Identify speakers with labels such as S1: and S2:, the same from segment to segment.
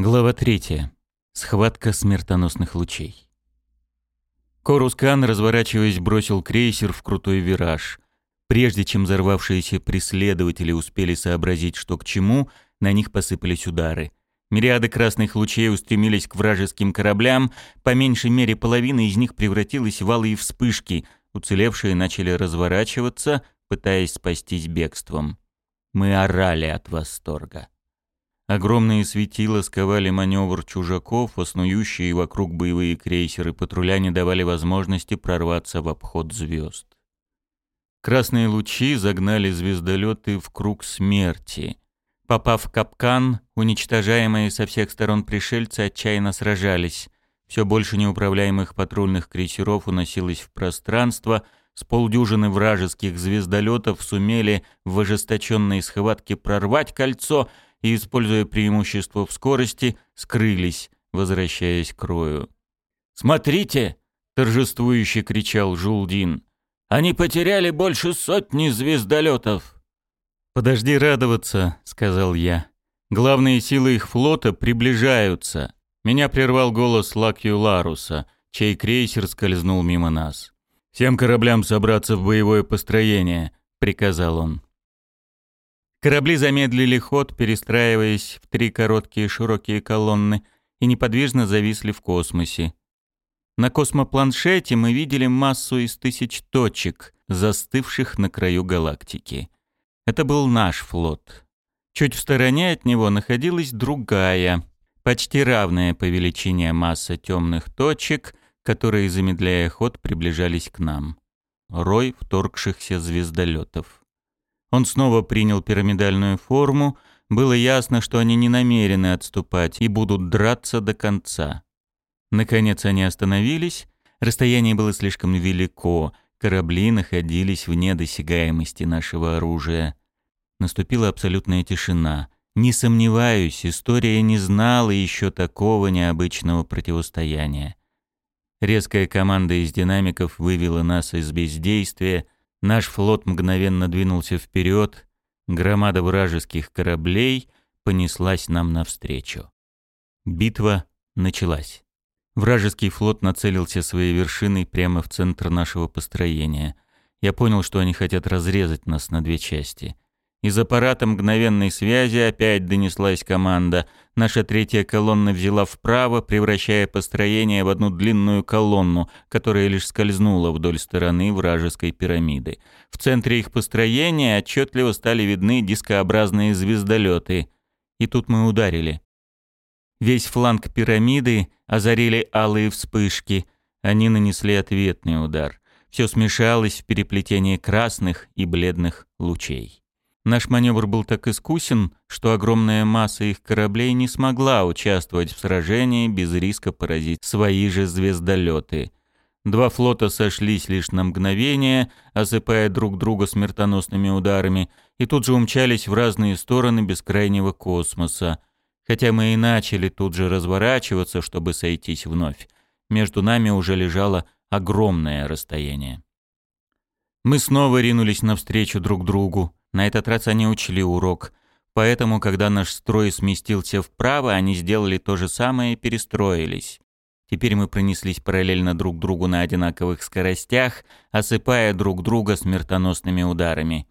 S1: Глава 3. Схватка смертоносных лучей. Корускан, разворачиваясь, бросил крейсер в крутой вираж. Прежде чем взорвавшиеся преследователи успели сообразить, что к чему, на них посыпались удары. Мириады красных лучей устремились к вражеским кораблям, по меньшей мере половина из них превратилась в алые вспышки, уцелевшие начали разворачиваться, пытаясь спастись бегством. Мы орали от восторга. Огромные светила сковали маневр чужаков, а вокруг боевые крейсеры патруля не давали возможности прорваться в обход звезд. Красные лучи загнали звездолеты в круг смерти. Попав в капкан, уничтожаемые со всех сторон пришельцы отчаянно сражались. Все больше неуправляемых патрульных крейсеров уносилось в пространство, с полдюжины вражеских звездолетов сумели в ожесточенной схватке прорвать кольцо — и, используя преимущество в скорости, скрылись, возвращаясь к Рою. «Смотрите!» — торжествующе кричал Жулдин. «Они потеряли больше сотни звездолетов!» «Подожди радоваться», — сказал я. «Главные силы их флота приближаются». Меня прервал голос Лакью Ларуса, чей крейсер скользнул мимо нас. «Всем кораблям собраться в боевое построение», — приказал он. Корабли замедлили ход, перестраиваясь в три короткие широкие колонны, и неподвижно зависли в космосе. На космопланшете мы видели массу из тысяч точек, застывших на краю галактики. Это был наш флот. Чуть в стороне от него находилась другая, почти равная по величине масса темных точек, которые, замедляя ход, приближались к нам. Рой вторгшихся звездолетов. Он снова принял пирамидальную форму. Было ясно, что они не намерены отступать и будут драться до конца. Наконец они остановились. Расстояние было слишком велико. Корабли находились вне досягаемости нашего оружия. Наступила абсолютная тишина. Не сомневаюсь, история не знала еще такого необычного противостояния. Резкая команда из динамиков вывела нас из бездействия — Наш флот мгновенно двинулся вперед, громада вражеских кораблей понеслась нам навстречу. Битва началась. Вражеский флот нацелился своей вершиной прямо в центр нашего построения. Я понял, что они хотят разрезать нас на две части — из аппарата мгновенной связи опять донеслась команда. Наша третья колонна взяла вправо, превращая построение в одну длинную колонну, которая лишь скользнула вдоль стороны вражеской пирамиды. В центре их построения отчетливо стали видны дискообразные звездолеты. И тут мы ударили. Весь фланг пирамиды озарили алые вспышки. Они нанесли ответный удар. Все смешалось в переплетении красных и бледных лучей. Наш маневр был так искусен, что огромная масса их кораблей не смогла участвовать в сражении без риска поразить свои же звездолеты. Два флота сошлись лишь на мгновение, осыпая друг друга смертоносными ударами, и тут же умчались в разные стороны бескрайнего космоса. Хотя мы и начали тут же разворачиваться, чтобы сойтись вновь. Между нами уже лежало огромное расстояние. Мы снова ринулись навстречу друг другу. На этот раз они учли урок. Поэтому, когда наш строй сместился вправо, они сделали то же самое и перестроились. Теперь мы пронеслись параллельно друг другу на одинаковых скоростях, осыпая друг друга смертоносными ударами.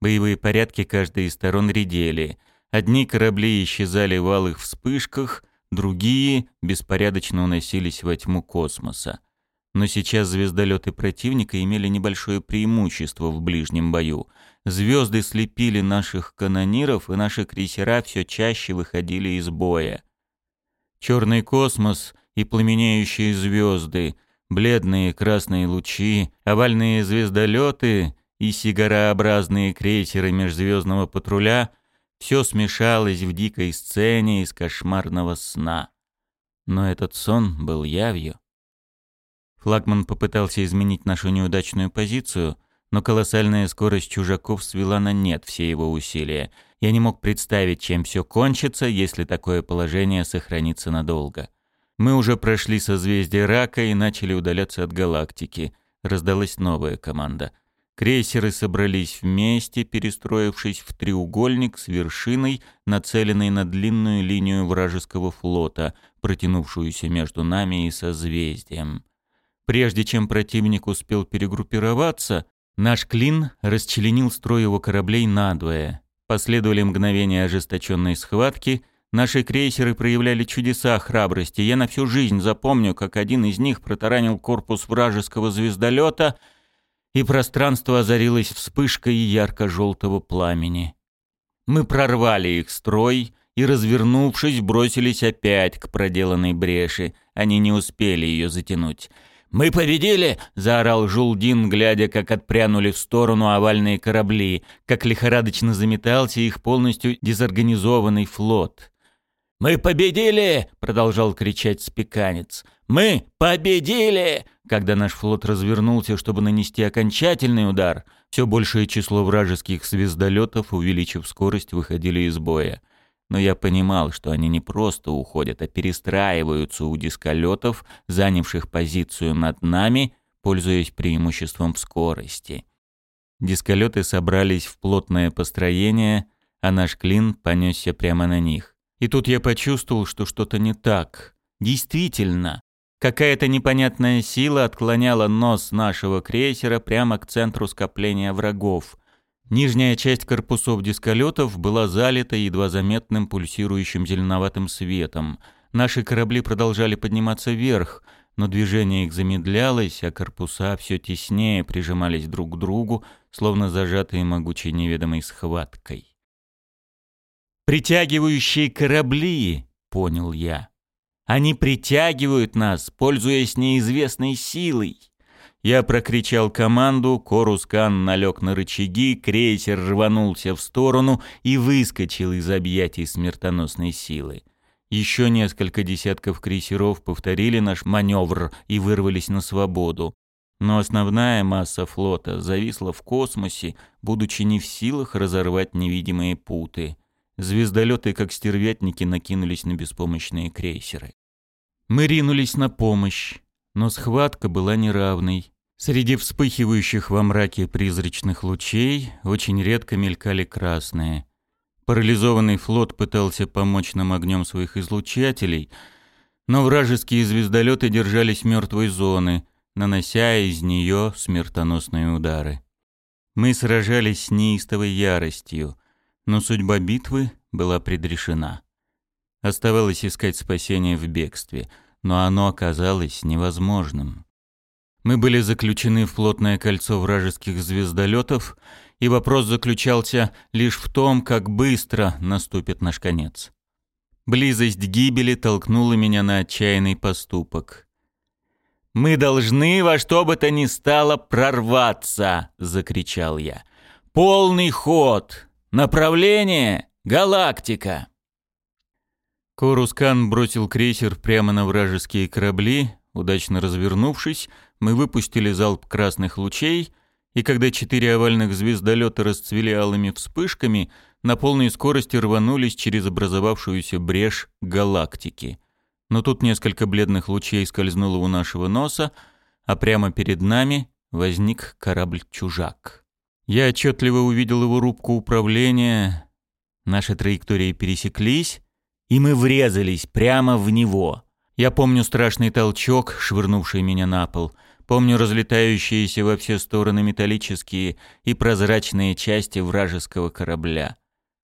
S1: Боевые порядки каждой из сторон редели. Одни корабли исчезали в алых вспышках, другие беспорядочно уносились во тьму космоса. Но сейчас звездолеты противника имели небольшое преимущество в ближнем бою. Звезды слепили наших канониров, и наши крейсера все чаще выходили из боя. Черный космос и пламенеющие звезды, бледные красные лучи, овальные звездолеты и сигарообразные крейсеры межзвездного патруля — все смешалось в дикой сцене из кошмарного сна. Но этот сон был явью. Флагман попытался изменить нашу неудачную позицию, но колоссальная скорость чужаков свела на нет все его усилия. Я не мог представить, чем все кончится, если такое положение сохранится надолго. Мы уже прошли созвездие Рака и начали удаляться от галактики. Раздалась новая команда. Крейсеры собрались вместе, перестроившись в треугольник с вершиной, нацеленной на длинную линию вражеского флота, протянувшуюся между нами и созвездием. Прежде чем противник успел перегруппироваться, наш клин расчленил строй его кораблей надвое. Последовали мгновения ожесточенной схватки, наши крейсеры проявляли чудеса храбрости. Я на всю жизнь запомню, как один из них протаранил корпус вражеского звездолета — и пространство озарилось вспышкой ярко-желтого пламени. Мы прорвали их строй и, развернувшись, бросились опять к проделанной бреши. Они не успели ее затянуть. «Мы победили!» — заорал Жулдин, глядя, как отпрянули в сторону овальные корабли, как лихорадочно заметался их полностью дезорганизованный флот. «Мы победили!» — продолжал кричать спеканец. «Мы победили!» Когда наш флот развернулся, чтобы нанести окончательный удар, все большее число вражеских звездолетов, увеличив скорость, выходили из боя. Но я понимал, что они не просто уходят, а перестраиваются у дисколетов, занявших позицию над нами, пользуясь преимуществом в скорости. Дисколеты собрались в плотное построение, а наш клин понесся прямо на них. И тут я почувствовал, что что-то не так. Действительно, какая-то непонятная сила отклоняла нос нашего крейсера прямо к центру скопления врагов. Нижняя часть корпусов дисколетов была залита едва заметным пульсирующим зеленоватым светом. Наши корабли продолжали подниматься вверх, но движение их замедлялось, а корпуса все теснее прижимались друг к другу, словно зажатые могучей неведомой схваткой. «Притягивающие корабли», — понял я. «Они притягивают нас, пользуясь неизвестной силой». Я прокричал команду, Корускан налег на рычаги, крейсер рванулся в сторону и выскочил из объятий смертоносной силы. Еще несколько десятков крейсеров повторили наш маневр и вырвались на свободу. Но основная масса флота зависла в космосе, будучи не в силах разорвать невидимые путы. Звездолеты, как стервятники, накинулись на беспомощные крейсеры. Мы ринулись на помощь, но схватка была неравной. Среди вспыхивающих во мраке призрачных лучей очень редко мелькали красные. Парализованный флот пытался помочь нам огнем своих излучателей, но вражеские звездолеты держались мертвой зоны, нанося из нее смертоносные удары. Мы сражались с неистовой яростью — но судьба битвы была предрешена. Оставалось искать спасение в бегстве, но оно оказалось невозможным. Мы были заключены в плотное кольцо вражеских звездолетов, и вопрос заключался лишь в том, как быстро наступит наш конец. Близость гибели толкнула меня на отчаянный поступок. «Мы должны во что бы то ни стало прорваться!» — закричал я. «Полный ход! Направление — галактика!» Корускан бросил крейсер прямо на вражеские корабли. Удачно развернувшись, мы выпустили залп красных лучей, и когда четыре овальных звездолета расцвели алыми вспышками, на полной скорости рванулись через образовавшуюся брешь галактики. Но тут несколько бледных лучей скользнуло у нашего носа, а прямо перед нами возник корабль-чужак. Я отчетливо увидел его рубку управления. Наши траектории пересеклись, и мы врезались прямо в него. Я помню страшный толчок, швырнувший меня на пол. Помню разлетающиеся во все стороны металлические и прозрачные части вражеского корабля.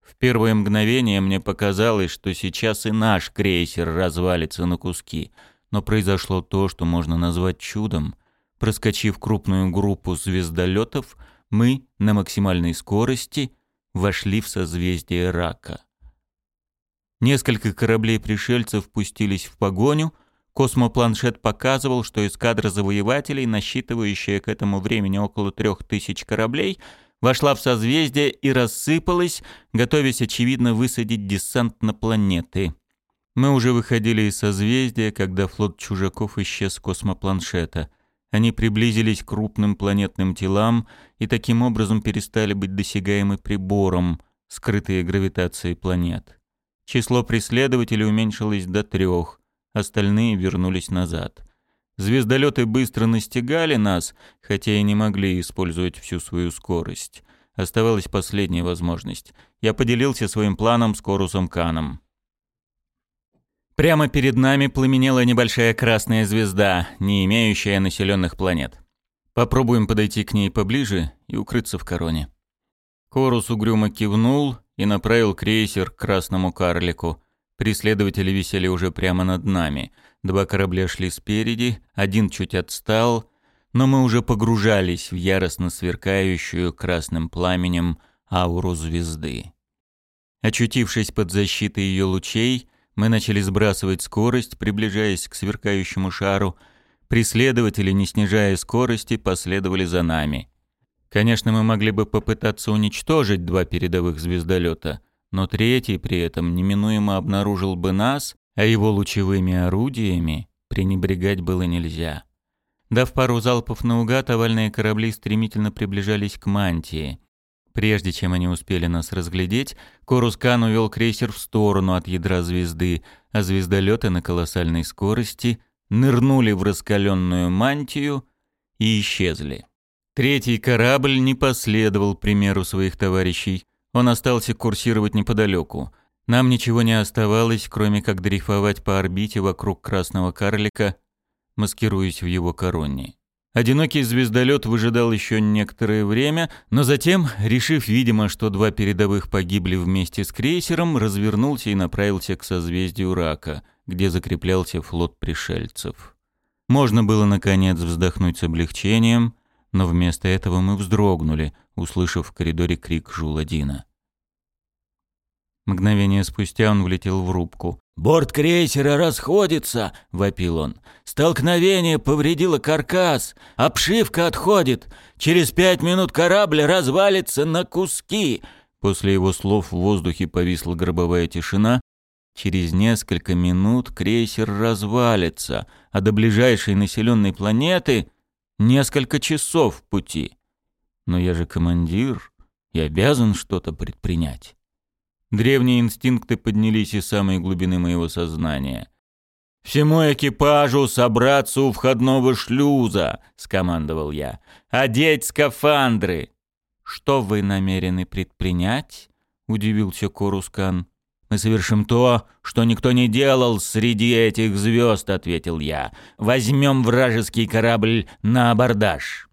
S1: В первое мгновение мне показалось, что сейчас и наш крейсер развалится на куски. Но произошло то, что можно назвать чудом. Проскочив крупную группу звездолетов, мы на максимальной скорости вошли в созвездие рака. Несколько кораблей пришельцев пустились в погоню. Космопланшет показывал, что эскадра завоевателей, насчитывающая к этому времени около трех тысяч кораблей, вошла в созвездие и рассыпалась, готовясь, очевидно, высадить десант на планеты. Мы уже выходили из созвездия, когда флот чужаков исчез с космопланшета — они приблизились к крупным планетным телам и таким образом перестали быть досягаемы прибором, скрытые гравитацией планет. Число преследователей уменьшилось до трех, остальные вернулись назад. Звездолеты быстро настигали нас, хотя и не могли использовать всю свою скорость. Оставалась последняя возможность. Я поделился своим планом с Корусом Каном. Прямо перед нами пламенела небольшая красная звезда, не имеющая населенных планет. Попробуем подойти к ней поближе и укрыться в короне. Корус угрюмо кивнул и направил крейсер к красному карлику. Преследователи висели уже прямо над нами. Два корабля шли спереди, один чуть отстал, но мы уже погружались в яростно сверкающую красным пламенем ауру звезды. Очутившись под защитой ее лучей, мы начали сбрасывать скорость, приближаясь к сверкающему шару. Преследователи, не снижая скорости, последовали за нами. Конечно, мы могли бы попытаться уничтожить два передовых звездолета, но третий при этом неминуемо обнаружил бы нас, а его лучевыми орудиями пренебрегать было нельзя. Дав пару залпов наугад, овальные корабли стремительно приближались к мантии. Прежде чем они успели нас разглядеть, Корускан увел крейсер в сторону от ядра звезды, а звездолеты на колоссальной скорости нырнули в раскаленную мантию и исчезли. Третий корабль не последовал примеру своих товарищей. Он остался курсировать неподалеку. Нам ничего не оставалось, кроме как дрейфовать по орбите вокруг красного карлика, маскируясь в его короне. Одинокий звездолет выжидал еще некоторое время, но затем, решив, видимо, что два передовых погибли вместе с крейсером, развернулся и направился к созвездию Рака, где закреплялся флот пришельцев. Можно было, наконец, вздохнуть с облегчением, но вместо этого мы вздрогнули, услышав в коридоре крик Жуладина. Мгновение спустя он влетел в рубку. «Борт крейсера расходится!» — вопил он. «Столкновение повредило каркас! Обшивка отходит! Через пять минут корабль развалится на куски!» После его слов в воздухе повисла гробовая тишина. Через несколько минут крейсер развалится, а до ближайшей населенной планеты несколько часов пути. Но я же командир и обязан что-то предпринять. Древние инстинкты поднялись из самой глубины моего сознания. «Всему экипажу собраться у входного шлюза!» — скомандовал я. «Одеть скафандры!» «Что вы намерены предпринять?» — удивился Корускан. «Мы совершим то, что никто не делал среди этих звезд», — ответил я. «Возьмем вражеский корабль на абордаж».